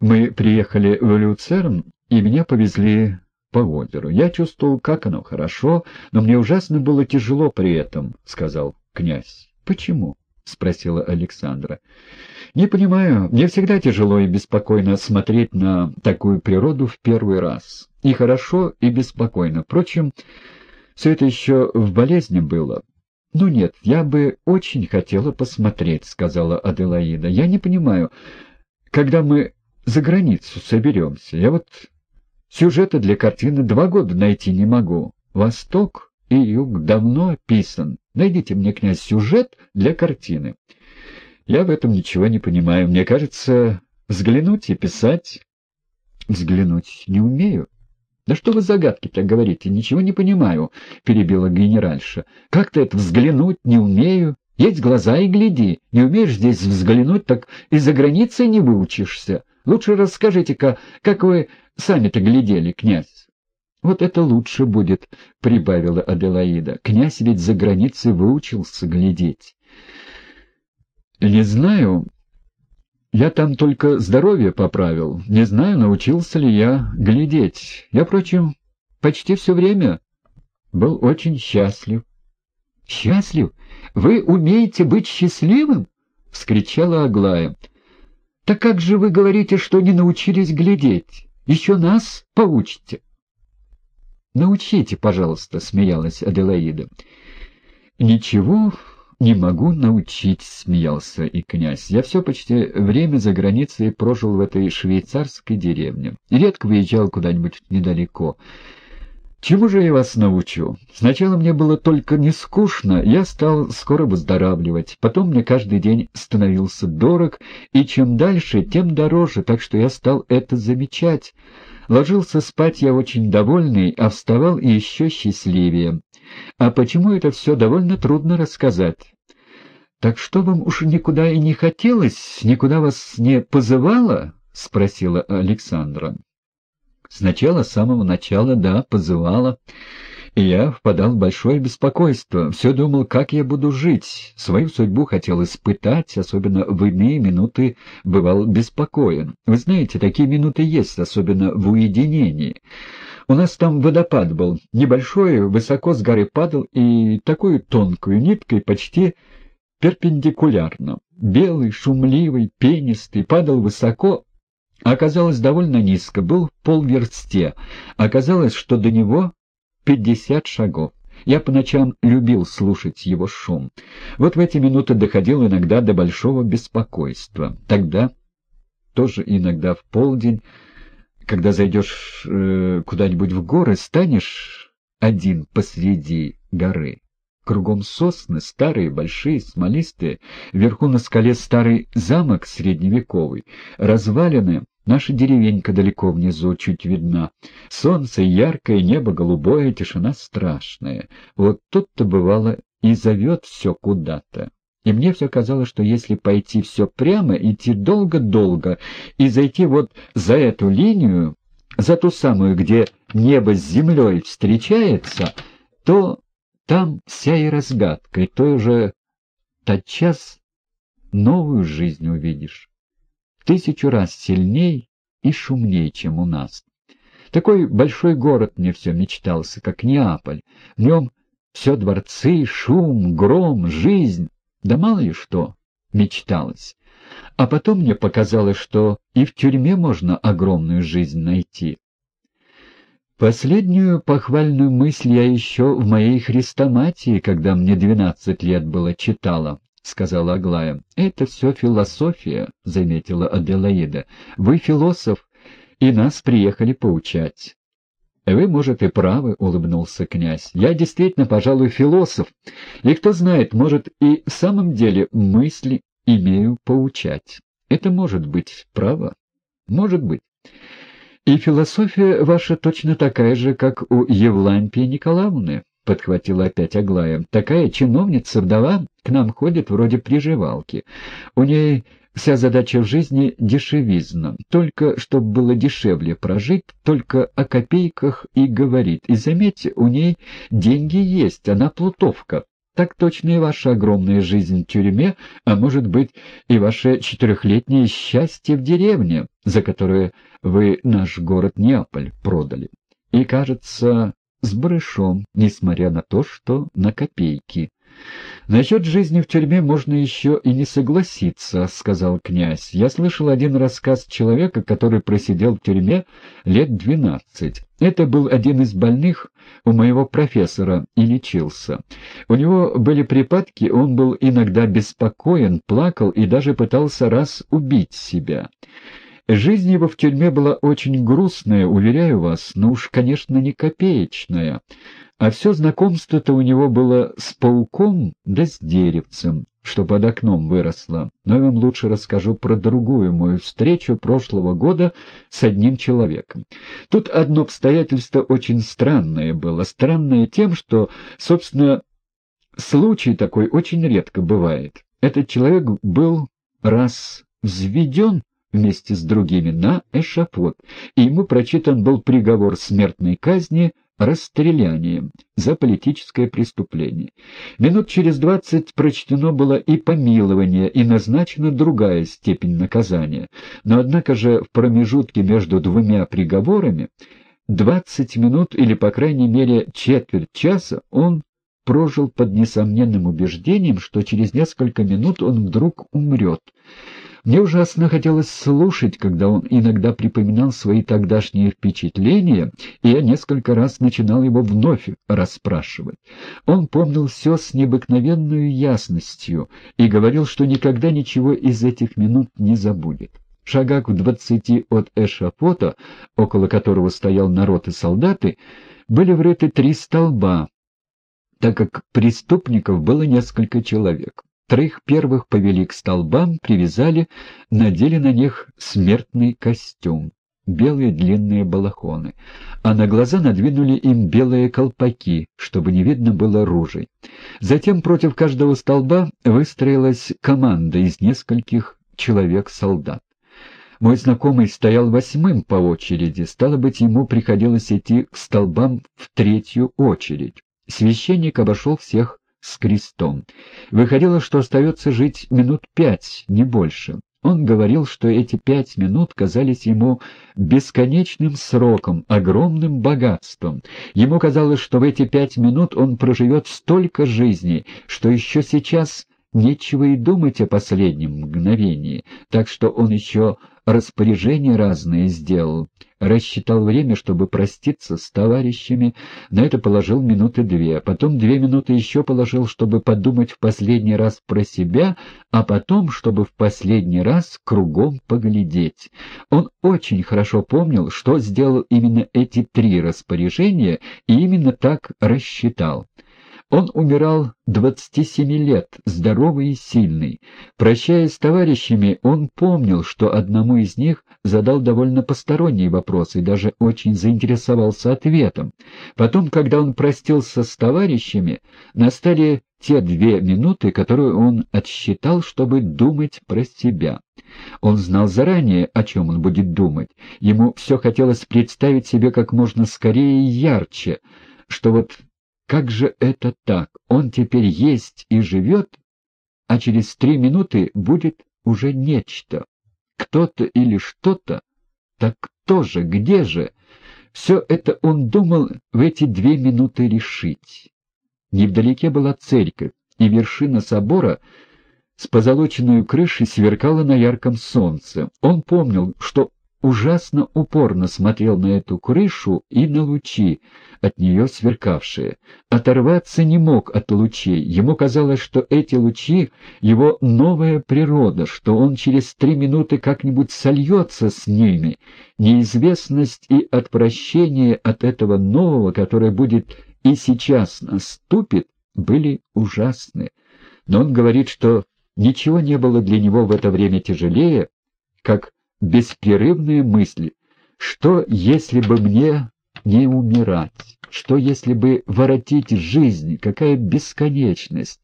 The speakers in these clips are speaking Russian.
Мы приехали в Люцерн, и меня повезли по озеру. Я чувствовал, как оно хорошо, но мне ужасно было тяжело при этом, — сказал князь. — Почему? — спросила Александра. — Не понимаю. Мне всегда тяжело и беспокойно смотреть на такую природу в первый раз. И хорошо, и беспокойно. Впрочем, все это еще в болезни было. — Ну нет, я бы очень хотела посмотреть, — сказала Аделаида. — Я не понимаю, когда мы за границу соберемся. Я вот сюжета для картины два года найти не могу. Восток и юг давно описан. Найдите мне, князь, сюжет для картины. Я в этом ничего не понимаю. Мне кажется, взглянуть и писать... Взглянуть не умею. «Да что вы загадки-то говорите? Ничего не понимаю», — перебила генеральша. «Как-то это взглянуть не умею. Есть глаза и гляди. Не умеешь здесь взглянуть, так и за границей не выучишься. Лучше расскажите-ка, как вы сами-то глядели, князь». «Вот это лучше будет», — прибавила Аделаида. «Князь ведь за границей выучился глядеть». «Не знаю. Я там только здоровье поправил. Не знаю, научился ли я глядеть. Я, впрочем, почти все время был очень счастлив». «Счастлив? Вы умеете быть счастливым?» — вскричала Аглая. «Так как же вы говорите, что не научились глядеть? Еще нас поучите?» «Научите, пожалуйста», — смеялась Аделаида. «Ничего не могу научить», — смеялся и князь. «Я все почти время за границей прожил в этой швейцарской деревне. Редко выезжал куда-нибудь недалеко. Чему же я вас научу? Сначала мне было только не скучно, я стал скоро выздоравливать. Потом мне каждый день становился дорог, и чем дальше, тем дороже, так что я стал это замечать». Ложился спать я очень довольный, а вставал еще счастливее. А почему это все довольно трудно рассказать. «Так что вам уж никуда и не хотелось, никуда вас не позывало?» — спросила Александра. «Сначала, с самого начала, да, позывала» и я впадал в большое беспокойство. Все думал, как я буду жить. Свою судьбу хотел испытать, особенно в иные минуты бывал беспокоен. Вы знаете, такие минуты есть, особенно в уединении. У нас там водопад был, небольшой, высоко с горы падал и такой тонкой ниткой почти перпендикулярно. Белый, шумливый, пенистый, падал высоко, оказалось довольно низко, был в полверсте. Оказалось, что до него пятьдесят шагов. Я по ночам любил слушать его шум. Вот в эти минуты доходил иногда до большого беспокойства. Тогда, тоже иногда в полдень, когда зайдешь э, куда-нибудь в горы, станешь один посреди горы. Кругом сосны, старые, большие, смолистые, вверху на скале старый замок средневековый, развалины Наша деревенька далеко внизу чуть видна. Солнце яркое, небо голубое, тишина страшная. Вот тут-то бывало и зовет все куда-то. И мне все казалось, что если пойти все прямо, идти долго-долго и зайти вот за эту линию, за ту самую, где небо с землей встречается, то там вся и разгадка, и то уже тотчас новую жизнь увидишь тысячу раз сильней и шумней, чем у нас. Такой большой город мне все мечтался, как Неаполь. В нем все дворцы, шум, гром, жизнь. Да мало ли что мечталось. А потом мне показалось, что и в тюрьме можно огромную жизнь найти. Последнюю похвальную мысль я еще в моей хрестоматии, когда мне двенадцать лет было, читала. — сказала Аглая. — Это все философия, — заметила Аделаида. — Вы философ, и нас приехали поучать. — Вы, может, и правы, — улыбнулся князь. — Я действительно, пожалуй, философ. И кто знает, может, и в самом деле мысли имею поучать. Это может быть, право? Может быть. И философия ваша точно такая же, как у Евлампии Николаевны подхватила опять Аглая. «Такая чиновница-вдова к нам ходит вроде приживалки. У ней вся задача в жизни — дешевизна. Только, чтобы было дешевле прожить, только о копейках и говорит. И заметьте, у ней деньги есть, она плутовка. Так точно и ваша огромная жизнь в тюрьме, а может быть и ваше четырехлетнее счастье в деревне, за которое вы наш город Неаполь продали. И, кажется, с брышом, несмотря на то, что на копейки. «Насчет жизни в тюрьме можно еще и не согласиться», — сказал князь. «Я слышал один рассказ человека, который просидел в тюрьме лет двенадцать. Это был один из больных у моего профессора и лечился. У него были припадки, он был иногда беспокоен, плакал и даже пытался раз убить себя». Жизнь его в тюрьме была очень грустная, уверяю вас, но уж, конечно, не копеечная. А все знакомство-то у него было с пауком да с деревцем, что под окном выросло. Но я вам лучше расскажу про другую мою встречу прошлого года с одним человеком. Тут одно обстоятельство очень странное было. Странное тем, что, собственно, случай такой очень редко бывает. Этот человек был раз взведен вместе с другими на эшафот, и ему прочитан был приговор смертной казни расстрелянием за политическое преступление. Минут через двадцать прочтено было и помилование, и назначена другая степень наказания. Но однако же в промежутке между двумя приговорами двадцать минут или, по крайней мере, четверть часа он прожил под несомненным убеждением, что через несколько минут он вдруг умрет. Мне ужасно хотелось слушать, когда он иногда припоминал свои тогдашние впечатления, и я несколько раз начинал его вновь расспрашивать. Он помнил все с необыкновенной ясностью и говорил, что никогда ничего из этих минут не забудет. Шагах в двадцати от эшафота, около которого стоял народ и солдаты, были врыты три столба, так как преступников было несколько человек. Троих первых повели к столбам, привязали, надели на них смертный костюм, белые длинные балахоны, а на глаза надвинули им белые колпаки, чтобы не видно было ружей. Затем против каждого столба выстроилась команда из нескольких человек-солдат. Мой знакомый стоял восьмым по очереди, стало быть, ему приходилось идти к столбам в третью очередь. Священник обошел всех с крестом. Выходило, что остается жить минут пять, не больше. Он говорил, что эти пять минут казались ему бесконечным сроком, огромным богатством. Ему казалось, что в эти пять минут он проживет столько жизней, что еще сейчас нечего и думать о последнем мгновении, так что он еще распоряжения разные сделал, рассчитал время, чтобы проститься с товарищами, на это положил минуты две, потом две минуты еще положил, чтобы подумать в последний раз про себя, а потом, чтобы в последний раз кругом поглядеть. Он очень хорошо помнил, что сделал именно эти три распоряжения и именно так рассчитал. Он умирал 27 лет, здоровый и сильный. Прощаясь с товарищами, он помнил, что одному из них задал довольно посторонний вопрос и даже очень заинтересовался ответом. Потом, когда он простился с товарищами, настали те две минуты, которые он отсчитал, чтобы думать про себя. Он знал заранее, о чем он будет думать. Ему все хотелось представить себе как можно скорее и ярче, что вот как же это так? Он теперь есть и живет, а через три минуты будет уже нечто. Кто-то или что-то? Так кто же, где же? Все это он думал в эти две минуты решить. Невдалеке была церковь, и вершина собора с позолоченной крышей сверкала на ярком солнце. Он помнил, что ужасно упорно смотрел на эту крышу и на лучи, от нее сверкавшие. Оторваться не мог от лучей. Ему казалось, что эти лучи — его новая природа, что он через три минуты как-нибудь сольется с ними. Неизвестность и отвращение от этого нового, которое будет и сейчас наступит, были ужасны. Но он говорит, что ничего не было для него в это время тяжелее, как беспрерывные мысли. Что, если бы мне не умирать? Что, если бы воротить жизнь? Какая бесконечность?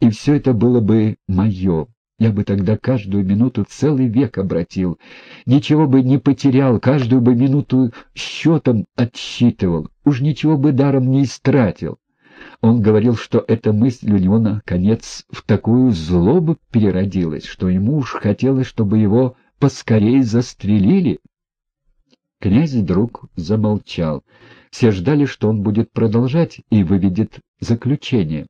И все это было бы мое. Я бы тогда каждую минуту целый век обратил. Ничего бы не потерял, каждую бы минуту счетом отсчитывал. Уж ничего бы даром не истратил. Он говорил, что эта мысль у него, наконец, в такую злобу переродилась, что ему уж хотелось, чтобы его поскорей застрелили. Князь вдруг замолчал. Все ждали, что он будет продолжать и выведет заключение.